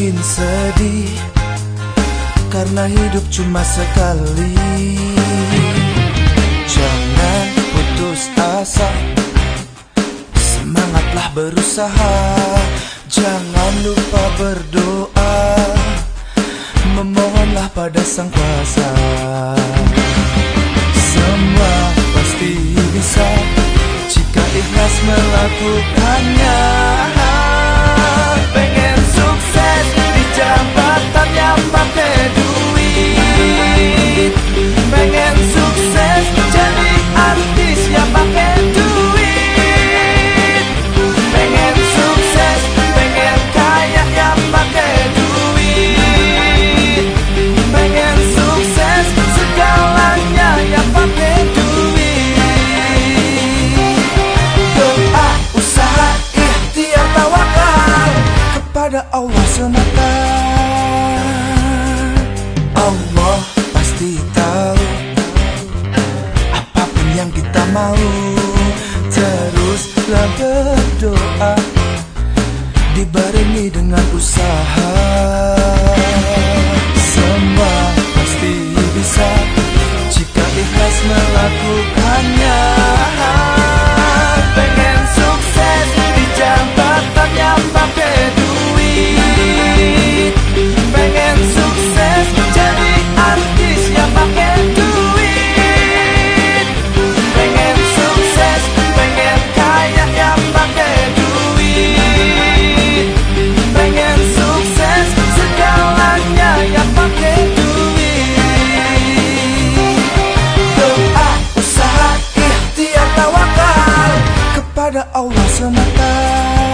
dibikin sedih Karena hidup cuma sekali. Jangan putus asa Semangatlah berusaha. Jangan lupa berdoa Memohonlah pada sang kuasa. Semua pasti bisa Jika ikhlas melakukannya mau Teruslah berdoa. Dibarengi dengan usaha para ao lança matar.